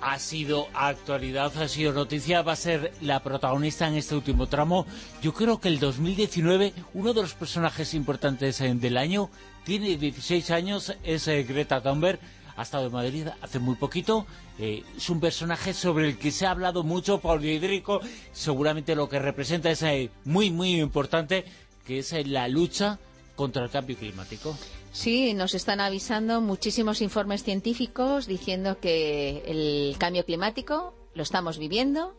ha sido actualidad, ha sido noticia, va a ser la protagonista en este último tramo. Yo creo que el 2019, uno de los personajes importantes eh, del año, tiene 16 años, es eh, Greta Thunberg, ha estado en Madrid hace muy poquito, eh, es un personaje sobre el que se ha hablado mucho, Hidrico, seguramente lo que representa es muy, muy importante, que es la lucha contra el cambio climático. Sí, nos están avisando muchísimos informes científicos diciendo que el cambio climático lo estamos viviendo,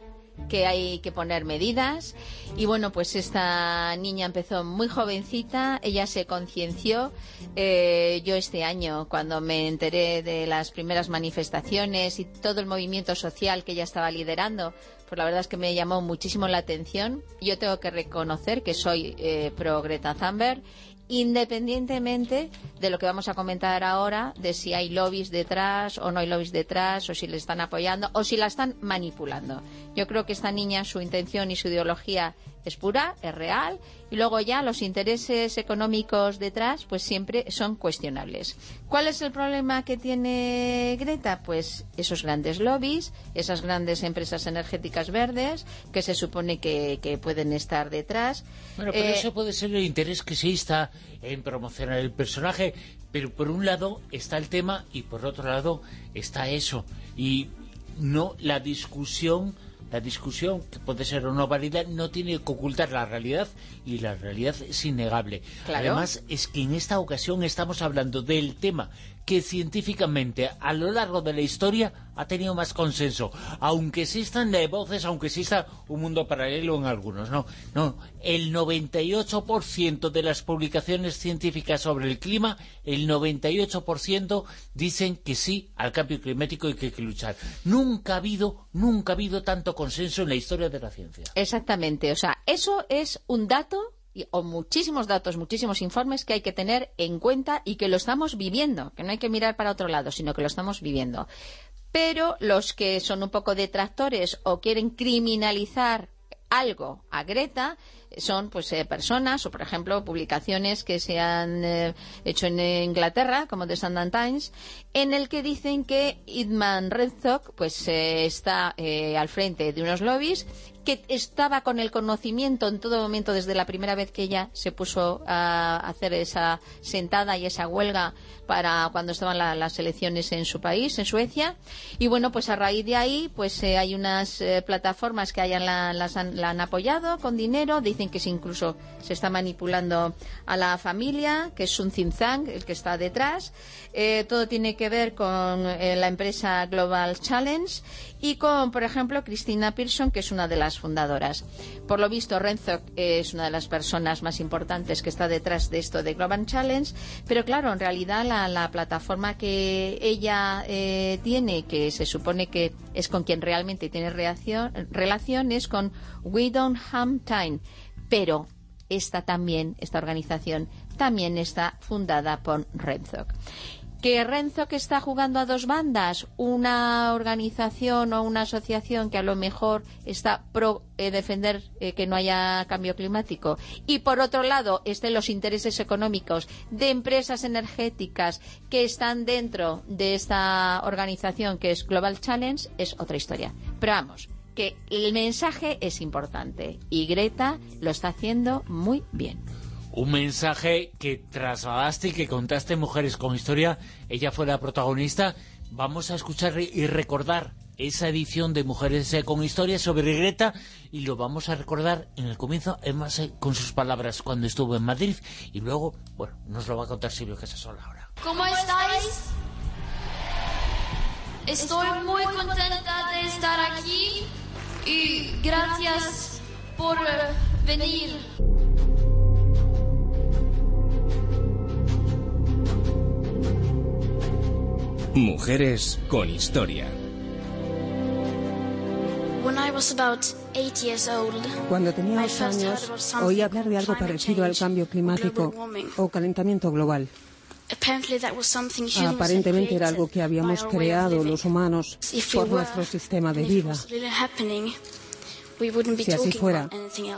que hay que poner medidas. Y bueno, pues esta niña empezó muy jovencita, ella se concienció eh, yo este año cuando me enteré de las primeras manifestaciones y todo el movimiento social que ella estaba liderando pues la verdad es que me llamó muchísimo la atención. Yo tengo que reconocer que soy eh, pro Greta Thunberg independientemente de lo que vamos a comentar ahora, de si hay lobbies detrás o no hay lobbies detrás, o si le están apoyando, o si la están manipulando. Yo creo que esta niña, su intención y su ideología es pura, es real, y luego ya los intereses económicos detrás pues siempre son cuestionables. ¿Cuál es el problema que tiene Greta? Pues esos grandes lobbies, esas grandes empresas energéticas verdes que se supone que, pueden estar detrás. Bueno, pero eh, eso puede ser el interés que se está en promocionar el personaje, pero por un lado está el tema y por otro lado está eso. Y no la discusión la discusión, que puede ser o no válida, no tiene que ocultar la realidad y la realidad es innegable. Además, es que en esta ocasión estamos hablando del tema que científicamente a lo largo de la historia ha tenido más consenso, aunque existan de voces, aunque exista un mundo paralelo en algunos, no, no, el 98% de las publicaciones científicas sobre el clima, el 98% dicen que sí al cambio climático y que hay que luchar. Nunca ha habido, nunca ha habido tanto consenso en la historia de la ciencia. Exactamente, o sea, eso es un dato o muchísimos datos, muchísimos informes que hay que tener en cuenta y que lo estamos viviendo, que no hay que mirar para otro lado, sino que lo estamos viviendo. Pero los que son un poco detractores o quieren criminalizar algo a Greta son pues eh, personas o por ejemplo publicaciones que se han eh, hecho en Inglaterra como The Sunday Times en el que dicen que Idman Redzog pues eh, está al frente de unos lobbies que estaba con el conocimiento en todo momento desde la primera vez que ella se puso a hacer esa sentada y esa huelga para cuando estaban las elecciones en su país, en Suecia. Y bueno, pues a raíz de ahí, pues eh, hay unas eh, plataformas que hayan la, han apoyado con dinero, dicen que incluso se está manipulando a la familia, que es un Zinzang el que está detrás. Eh, todo tiene que ver con la empresa Global Challenge y con, por ejemplo, Cristina Pearson, que es una de las fundadoras. Por lo visto, Renzo es una de las personas más importantes que está detrás de esto de Global Challenge, pero claro, en realidad la, plataforma que ella eh, tiene, que se supone que es con quien realmente tiene relación, es con We Don't Have Time, pero esta también, esta organización, también está fundada por Renzo que Renzo que está jugando a dos bandas, una organización o una asociación que a lo mejor está pro eh, defender eh, que no haya cambio climático y por otro lado estén los intereses económicos de empresas energéticas que están dentro de esta organización que es Global Challenge es otra historia. Pero vamos, que el mensaje es importante y Greta lo está haciendo muy bien un mensaje que trasladaste y que contaste Mujeres con Historia. Ella fue la protagonista. Vamos a escuchar y recordar esa edición de Mujeres con Historia sobre Greta y lo vamos a recordar en el comienzo, además eh, con sus palabras cuando estuvo en Madrid y luego, bueno, nos lo va a contar Silvio Casasola ahora. ¿Cómo estáis? Estoy muy contenta de estar aquí y gracias por eh, venir. Mujeres con historia. Cuando tenía ocho años, oí hablar de algo parecido al cambio climático o calentamiento global. Aparentemente era algo que habíamos creado los humanos por nuestro sistema de vida. Si así fuera,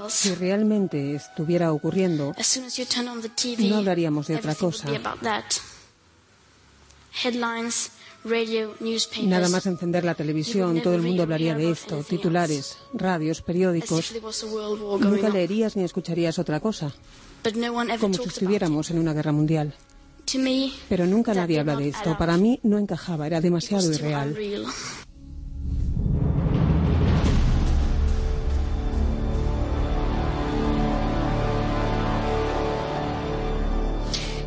si realmente estuviera ocurriendo, no hablaríamos de otra cosa Nada más encender la televisión, todo el mundo hablaría de esto, titulares, radios, periódicos. Nunca leerías ni escucharías otra cosa, como si estuviéramos en una guerra mundial. Pero nunca nadie habla de esto. Para mí no encajaba, era demasiado irreal.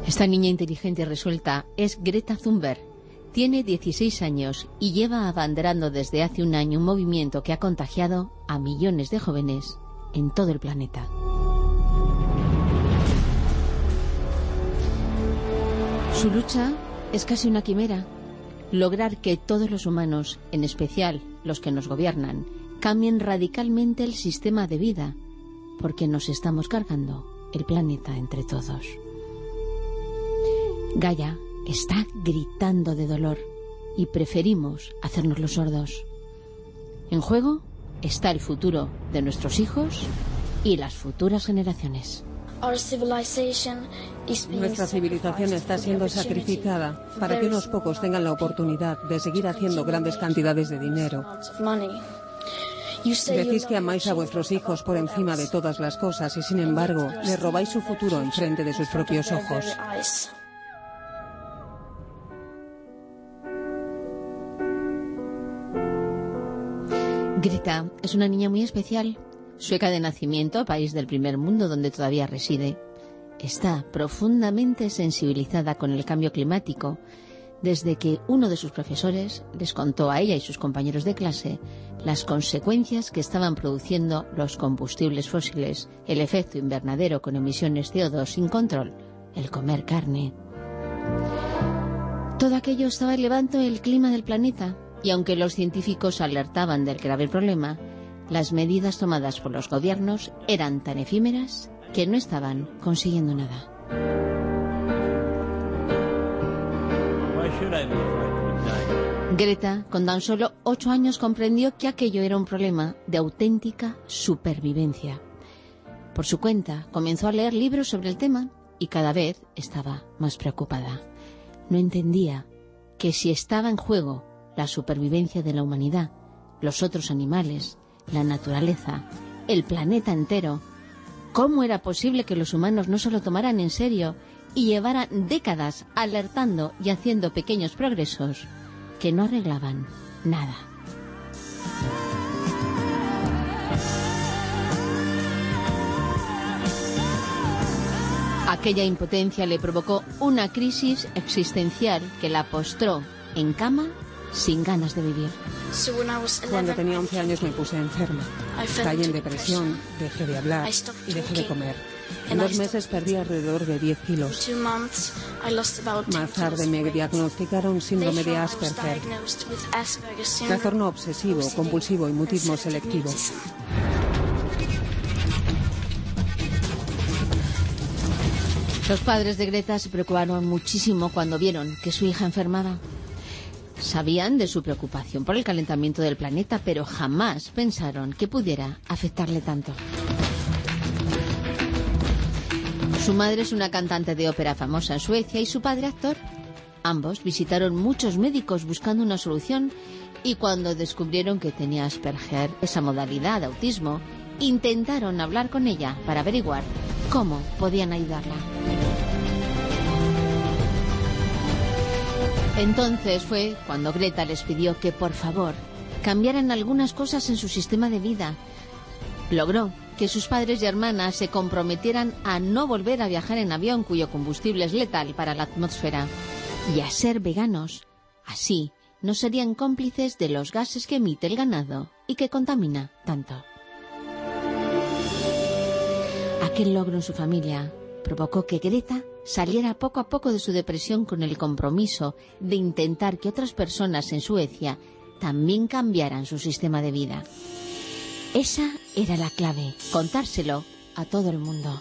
Esta niña inteligente y resuelta es Greta Thunberg. Tiene 16 años y lleva abanderando desde hace un año un movimiento que ha contagiado a millones de jóvenes en todo el planeta. Su lucha es casi una quimera. Lograr que todos los humanos, en especial los que nos gobiernan, cambien radicalmente el sistema de vida, porque nos estamos cargando el planeta entre todos. Gaia está gritando de dolor y preferimos hacernos los sordos. En juego está el futuro de nuestros hijos y las futuras generaciones. Nuestra civilización está siendo sacrificada para que unos pocos tengan la oportunidad de seguir haciendo grandes cantidades de dinero. Decís que amáis a vuestros hijos por encima de todas las cosas y sin embargo les robáis su futuro en frente de sus propios ojos. Greta es una niña muy especial, sueca de nacimiento, país del primer mundo donde todavía reside. Está profundamente sensibilizada con el cambio climático desde que uno de sus profesores les contó a ella y sus compañeros de clase las consecuencias que estaban produciendo los combustibles fósiles, el efecto invernadero con emisiones CO2 sin control, el comer carne. Todo aquello estaba elevando el clima del planeta y aunque los científicos alertaban del grave problema, las medidas tomadas por los gobiernos eran tan efímeras que no estaban consiguiendo nada. Greta, con tan solo ocho años, comprendió que aquello era un problema de auténtica supervivencia. Por su cuenta, comenzó a leer libros sobre el tema y cada vez estaba más preocupada. No entendía que si estaba en juego la supervivencia de la humanidad, los otros animales, la naturaleza, el planeta entero. ¿Cómo era posible que los humanos no se lo tomaran en serio y llevaran décadas alertando y haciendo pequeños progresos que no arreglaban nada? Aquella impotencia le provocó una crisis existencial que la postró en cama sin ganas de vivir. Cuando tenía 11 años me puse enferma. Caí en depresión, dejé de hablar y dejé de comer. En dos meses perdí alrededor de 10 kilos. Más tarde me diagnosticaron síndrome de Asperger, trastorno obsesivo, compulsivo y mutismo selectivo. Los padres de Greta se preocuparon muchísimo cuando vieron que su hija enfermaba. Sabían de su preocupación por el calentamiento del planeta, pero jamás pensaron que pudiera afectarle tanto. Su madre es una cantante de ópera famosa en Suecia y su padre actor. Ambos visitaron muchos médicos buscando una solución y cuando descubrieron que tenía Asperger, esa modalidad de autismo, intentaron hablar con ella para averiguar cómo podían ayudarla. Entonces fue cuando Greta les pidió que por favor cambiaran algunas cosas en su sistema de vida. Logró que sus padres y hermanas se comprometieran a no volver a viajar en avión cuyo combustible es letal para la atmósfera y a ser veganos. Así no serían cómplices de los gases que emite el ganado y que contamina tanto. Aquel logro en su familia provocó que Greta saliera poco a poco de su depresión con el compromiso de intentar que otras personas en Suecia también cambiaran su sistema de vida. Esa era la clave, contárselo a todo el mundo.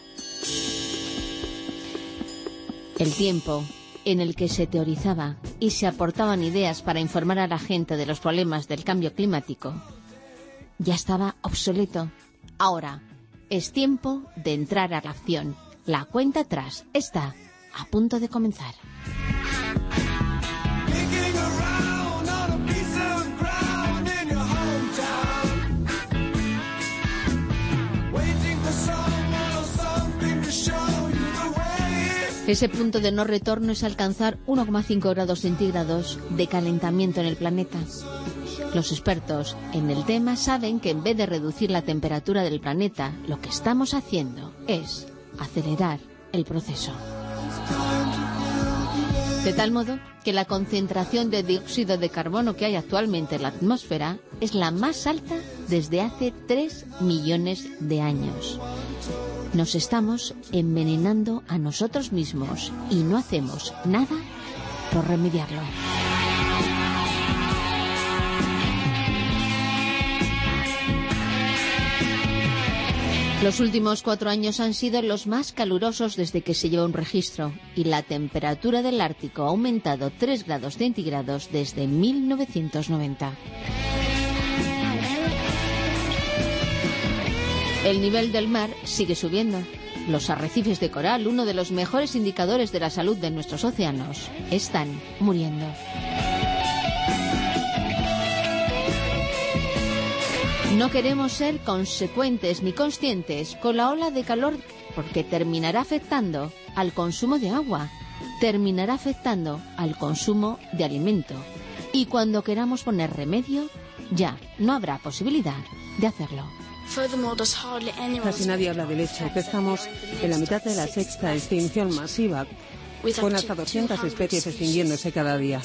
El tiempo en el que se teorizaba y se aportaban ideas para informar a la gente de los problemas del cambio climático ya estaba obsoleto. Ahora es tiempo de entrar a la acción la cuenta atrás está a punto de comenzar. Ese punto de no retorno es alcanzar 1,5 grados centígrados de calentamiento en el planeta. Los expertos en el tema saben que en vez de reducir la temperatura del planeta, lo que estamos haciendo es acelerar el proceso. De tal modo que la concentración de dióxido de carbono que hay actualmente en la atmósfera es la más alta desde hace 3 millones de años. Nos estamos envenenando a nosotros mismos y no hacemos nada por remediarlo. Los últimos cuatro años han sido los más calurosos desde que se lleva un registro y la temperatura del Ártico ha aumentado 3 grados centígrados desde 1990. El nivel del mar sigue subiendo. Los arrecifes de coral, uno de los mejores indicadores de la salud de nuestros océanos, están muriendo. No queremos ser consecuentes ni conscientes con la ola de calor porque terminará afectando al consumo de agua, terminará afectando al consumo de alimento. Y cuando queramos poner remedio, ya no habrá posibilidad de hacerlo. Casi nadie habla del hecho que estamos en la mitad de la sexta extinción masiva, con hasta 200 especies extinguiéndose cada día.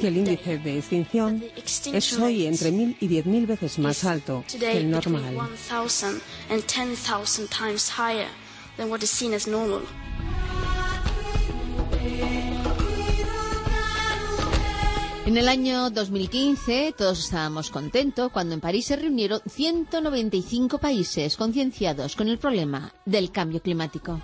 Que el índice de extinción es hoy entre mil y diez mil veces más alto que el normal. En el año 2015 todos estábamos contentos cuando en París se reunieron 195 países concienciados con el problema del cambio climático.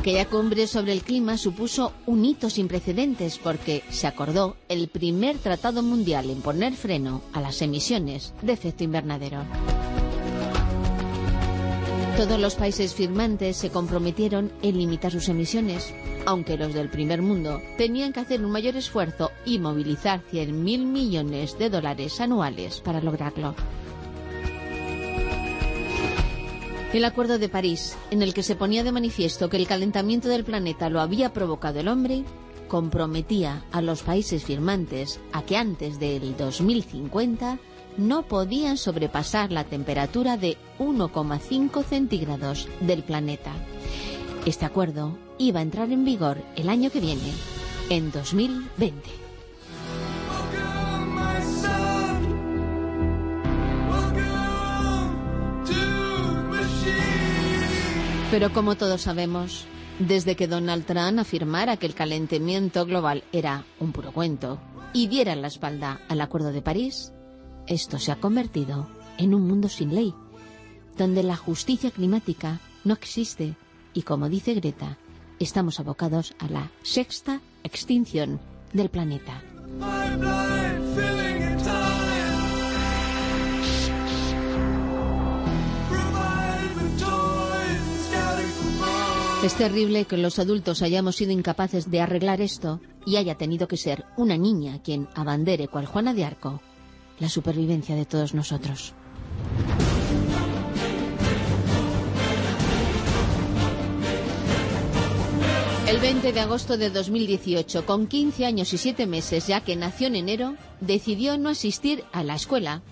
Aquella cumbre sobre el clima supuso un hito sin precedentes porque se acordó el primer tratado mundial en poner freno a las emisiones de efecto invernadero. Todos los países firmantes se comprometieron en limitar sus emisiones, aunque los del primer mundo tenían que hacer un mayor esfuerzo y movilizar 100.000 millones de dólares anuales para lograrlo. El Acuerdo de París, en el que se ponía de manifiesto que el calentamiento del planeta lo había provocado el hombre, comprometía a los países firmantes a que antes del 2050 no podían sobrepasar la temperatura de 1,5 centígrados del planeta. Este acuerdo iba a entrar en vigor el año que viene, en 2020. Pero como todos sabemos, desde que Donald Trump afirmara que el calentamiento global era un puro cuento y diera la espalda al Acuerdo de París, esto se ha convertido en un mundo sin ley, donde la justicia climática no existe y, como dice Greta, estamos abocados a la sexta extinción del planeta. Es terrible que los adultos hayamos sido incapaces de arreglar esto y haya tenido que ser una niña quien abandere cual Juana de Arco la supervivencia de todos nosotros. El 20 de agosto de 2018, con 15 años y 7 meses ya que nació en enero, decidió no asistir a la escuela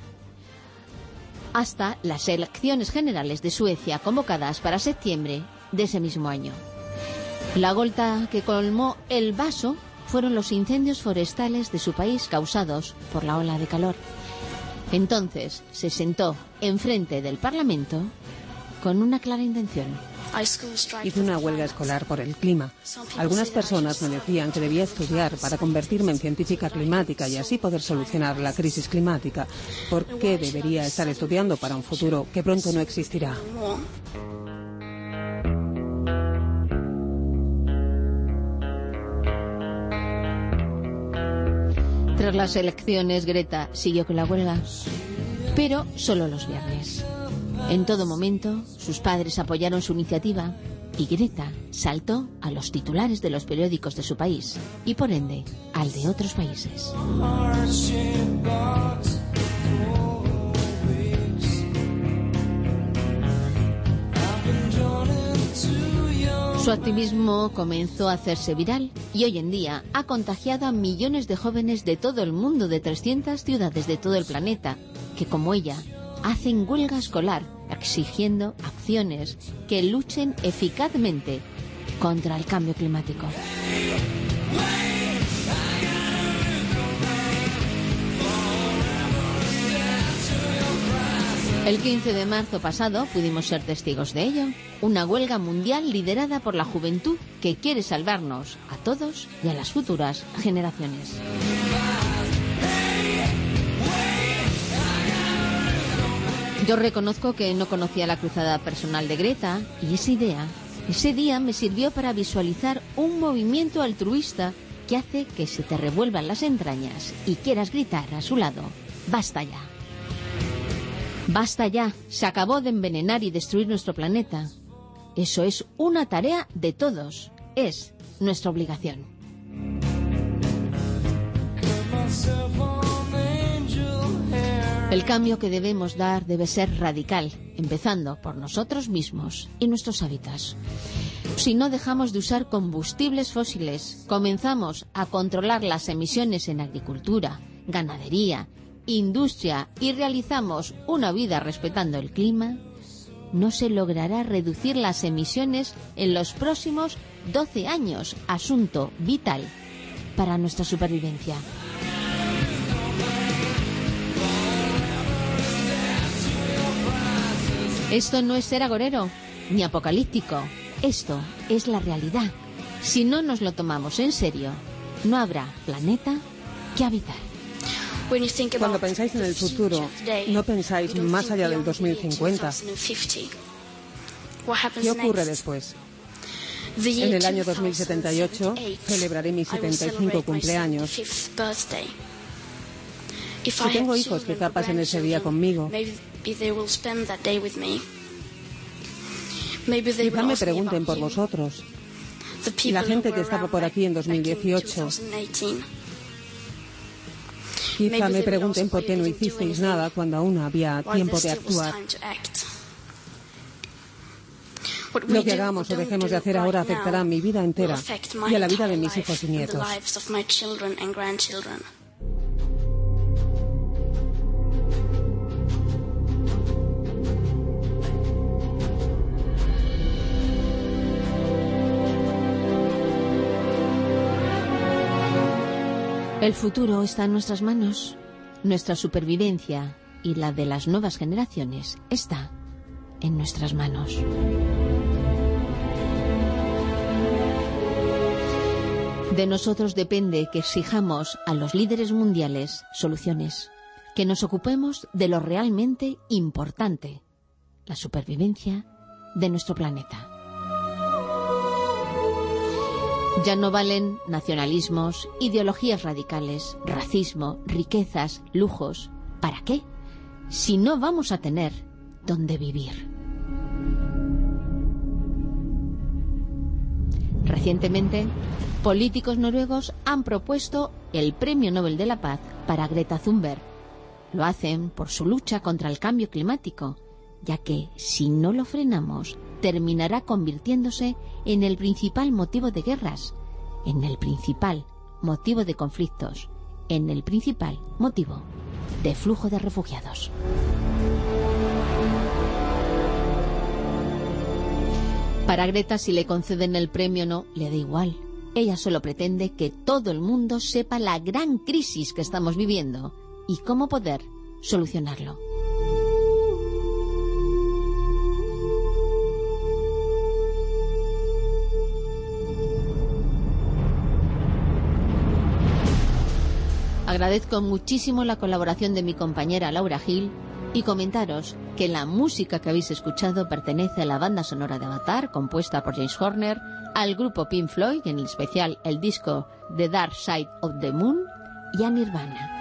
hasta las elecciones generales de Suecia convocadas para septiembre de ese mismo año. La gota que colmó el vaso fueron los incendios forestales de su país causados por la ola de calor. Entonces se sentó enfrente del Parlamento con una clara intención. Hice una huelga escolar por el clima. Algunas personas me decían que debía estudiar para convertirme en científica climática y así poder solucionar la crisis climática. ¿Por qué debería estar estudiando para un futuro que pronto no existirá? Tras las elecciones, Greta siguió con la huelga, pero solo los viernes. En todo momento, sus padres apoyaron su iniciativa y Greta saltó a los titulares de los periódicos de su país y, por ende, al de otros países. Su activismo comenzó a hacerse viral y hoy en día ha contagiado a millones de jóvenes de todo el mundo, de 300 ciudades de todo el planeta, que como ella hacen huelga escolar exigiendo acciones que luchen eficazmente contra el cambio climático. El 15 de marzo pasado pudimos ser testigos de ello, una huelga mundial liderada por la juventud que quiere salvarnos a todos y a las futuras generaciones. Yo reconozco que no conocía la cruzada personal de Greta y esa idea, ese día me sirvió para visualizar un movimiento altruista que hace que se te revuelvan las entrañas y quieras gritar a su lado, basta ya. Basta ya, se acabó de envenenar y destruir nuestro planeta. Eso es una tarea de todos, es nuestra obligación. El cambio que debemos dar debe ser radical, empezando por nosotros mismos y nuestros hábitats. Si no dejamos de usar combustibles fósiles, comenzamos a controlar las emisiones en agricultura, ganadería, industria y realizamos una vida respetando el clima, no se logrará reducir las emisiones en los próximos 12 años, asunto vital para nuestra supervivencia. Esto no es ser agorero ni apocalíptico, esto es la realidad. Si no nos lo tomamos en serio, no habrá planeta que habitar. Cuando pensáis en el futuro, no pensáis más allá del 2050. ¿Qué ocurre después? En el año 2078 celebraré mi 75 cumpleaños. Si tengo hijos, quizá pasen ese día conmigo. Quizá me pregunten por vosotros. La gente que estaba por aquí en 2018 Quizá me pregunten por qué no hicisteis nada cuando aún había tiempo de actuar. Lo que hagamos o dejemos de hacer ahora afectará a mi vida entera y a la vida de mis hijos y nietos. El futuro está en nuestras manos. Nuestra supervivencia y la de las nuevas generaciones está en nuestras manos. De nosotros depende que exijamos a los líderes mundiales soluciones, que nos ocupemos de lo realmente importante, la supervivencia de nuestro planeta. Ya no valen nacionalismos, ideologías radicales, racismo, riquezas, lujos. ¿Para qué? Si no vamos a tener dónde vivir. Recientemente, políticos noruegos han propuesto el Premio Nobel de la Paz para Greta Thunberg. Lo hacen por su lucha contra el cambio climático, ya que si no lo frenamos, terminará convirtiéndose en el principal motivo de guerras, en el principal motivo de conflictos, en el principal motivo de flujo de refugiados. Para Greta, si le conceden el premio o no, le da igual. Ella solo pretende que todo el mundo sepa la gran crisis que estamos viviendo y cómo poder solucionarlo. Agradezco muchísimo la colaboración de mi compañera Laura Gil y comentaros que la música que habéis escuchado pertenece a la banda sonora de Avatar, compuesta por James Horner, al grupo Pink Floyd, en especial el disco The Dark Side of the Moon, y a Nirvana.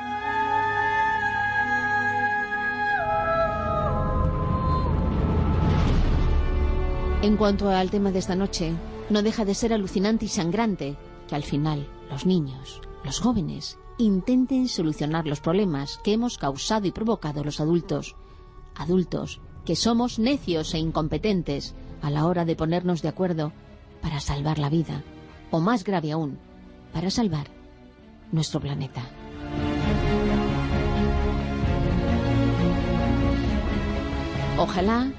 En cuanto al tema de esta noche, no deja de ser alucinante y sangrante que al final los niños, los jóvenes intenten solucionar los problemas que hemos causado y provocado los adultos. Adultos que somos necios e incompetentes a la hora de ponernos de acuerdo para salvar la vida, o más grave aún, para salvar nuestro planeta. Ojalá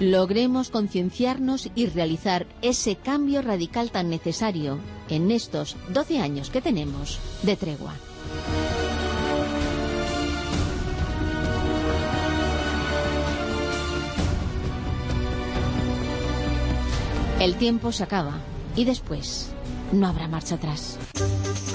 logremos concienciarnos y realizar ese cambio radical tan necesario en estos 12 años que tenemos de tregua. El tiempo se acaba y después no habrá marcha atrás.